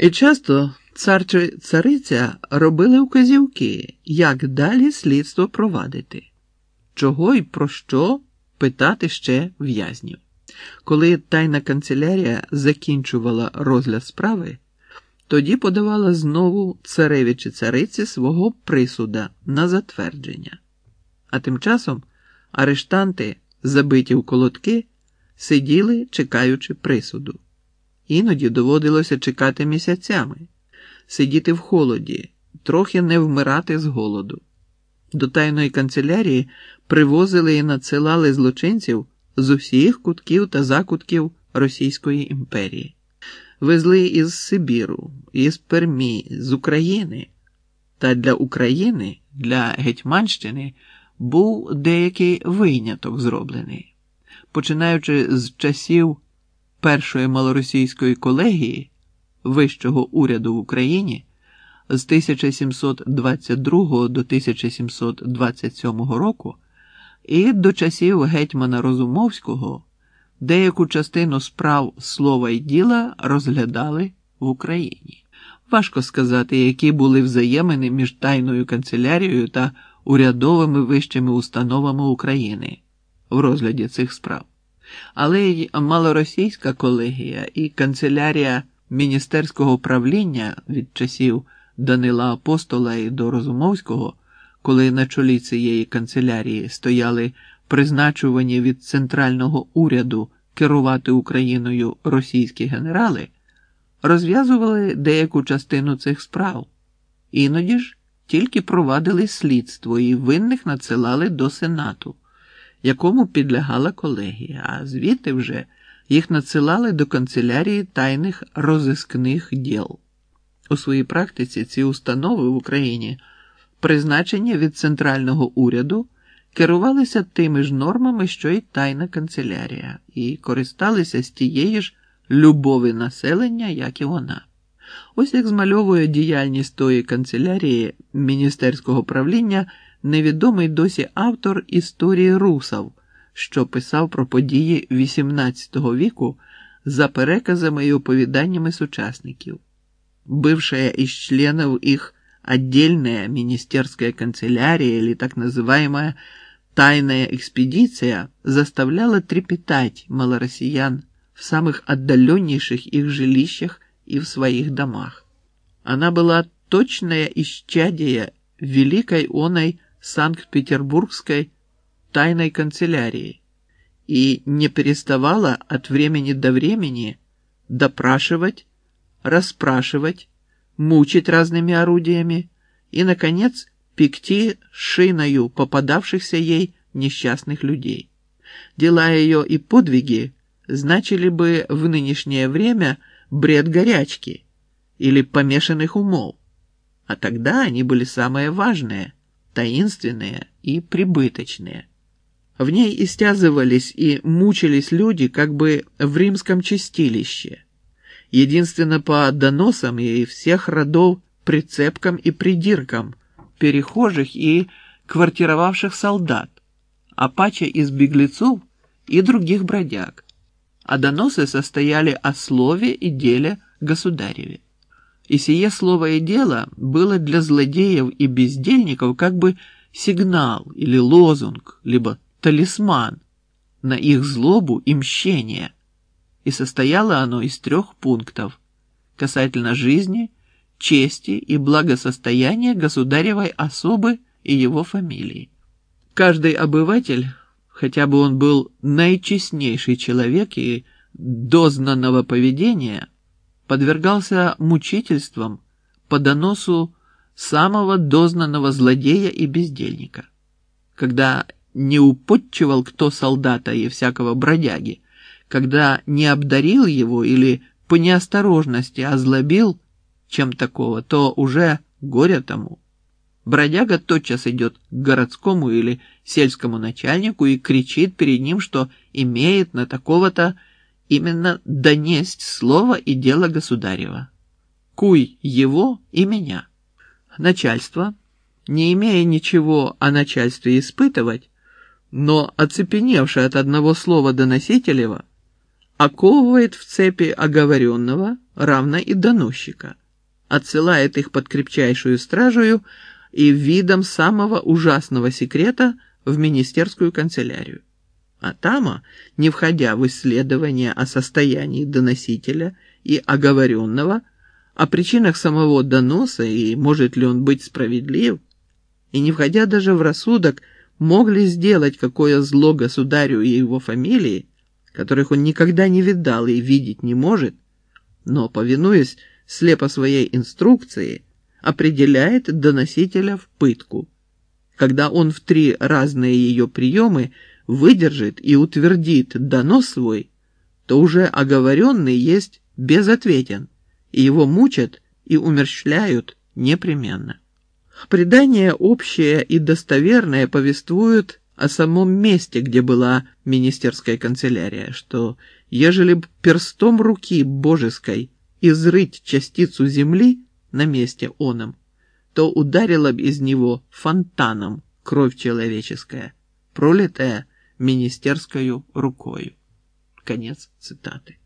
І часто цар чи цариця робили указівки, як далі слідство провадити, чого і про що питати ще в'язнів. Коли тайна канцелярія закінчувала розгляд справи, тоді подавала знову цареві чи цариці свого присуда на затвердження. А тим часом арештанти, забиті у колодки, сиділи, чекаючи присуду. Іноді доводилося чекати місяцями, сидіти в холоді, трохи не вмирати з голоду. До тайної канцелярії привозили і надсилали злочинців з усіх кутків та закутків Російської імперії. Везли із Сибіру, із Пермі, з України. Та для України, для Гетьманщини, був деякий виняток зроблений. Починаючи з часів першої малоросійської колегії Вищого уряду в Україні з 1722 до 1727 року і до часів гетьмана Розумовського деяку частину справ слова й діла розглядали в Україні. Важко сказати, які були взаємини між тайною канцелярією та урядовими вищими установами України в розгляді цих справ. Але й малоросійська колегія і канцелярія міністерського правління від часів Данила Апостола і до Розумовського, коли на чолі цієї канцелярії стояли призначувані від центрального уряду керувати Україною російські генерали, розв'язували деяку частину цих справ, іноді ж тільки провадили слідство і винних надсилали до Сенату, якому підлягала колегія, а звідти вже їх надсилали до канцелярії тайних розіскних діл. У своїй практиці ці установи в Україні, призначені від центрального уряду, керувалися тими ж нормами, що й тайна канцелярія, і користалися з тієї ж любові населення, як і вона. Ось як змальовує діяльність тої канцелярії міністерського правління невідомий досі автор історії русав, що писав про події XVIII віку за переказами і оповіданнями сучасників. Бывшая из членов их отдельная министерская канцелярия или так называемая тайная экспедиция заставляла трепетать малороссиян в самых отдаленнейших их жилищах и в своих домах. Она была точное исчадие великой оной Санкт-Петербургской тайной канцелярии и не переставала от времени до времени допрашивать, расспрашивать, мучить разными орудиями и, наконец, пекти шиною попадавшихся ей несчастных людей. Дела ее и подвиги значили бы в нынешнее время бред горячки или помешанных умов, а тогда они были самые важные, таинственные и прибыточные. В ней истязывались и мучились люди как бы в римском чистилище, единственно по доносам и всех родов прицепкам и придиркам перехожих и квартировавших солдат, а паче из беглецов и других бродяг, а доносы состояли о слове и деле государеве. И сие слово и дело было для злодеев и бездельников как бы сигнал или лозунг, либо талисман на их злобу и мщение, и состояло оно из трех пунктов касательно жизни, чести и благосостояния государевой особы и его фамилии. Каждый обыватель, хотя бы он был наичестнейший человек и дознанного поведения, подвергался мучительствам по доносу самого дознанного злодея и бездельника. Когда не уподчивал кто солдата и всякого бродяги, когда не обдарил его или по неосторожности озлобил чем такого, то уже горе тому. Бродяга тотчас идет к городскому или сельскому начальнику и кричит перед ним, что имеет на такого-то именно донесть слово и дело государева. Куй его и меня. Начальство, не имея ничего о начальстве испытывать, но оцепеневшее от одного слова доносителева, оковывает в цепи оговоренного, равно и доносчика, отсылает их под крепчайшую стражею и видом самого ужасного секрета в министерскую канцелярию. А Тама, не входя в исследование о состоянии доносителя и оговоренного, о причинах самого доноса и может ли он быть справедлив, и не входя даже в рассудок, мог ли сделать какое зло государю и его фамилии, которых он никогда не видал и видеть не может, но, повинуясь слепо своей инструкции, определяет доносителя в пытку, когда он в три разные ее приемы выдержит и утвердит донос свой, то уже оговоренный есть безответен, и его мучат и умерщвляют непременно. Предание общее и достоверное повествует о самом месте, где была министерская канцелярия, что, ежели б перстом руки божеской изрыть частицу земли на месте оном, то ударила б из него фонтаном кровь человеческая, пролитая министерскою рукою. Конец цитаты.